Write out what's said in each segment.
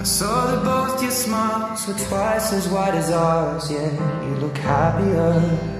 I saw that both your smiles were twice as wide as ours Yeah, you look happier,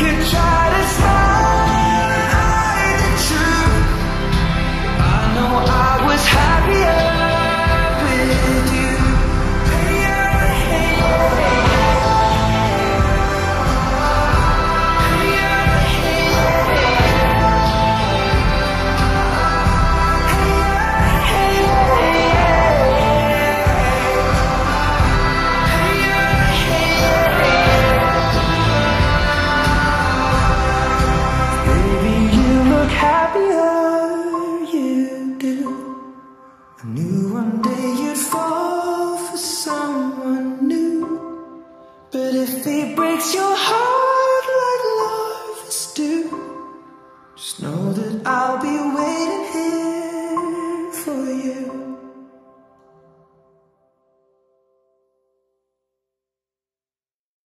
could try to smile he breaks your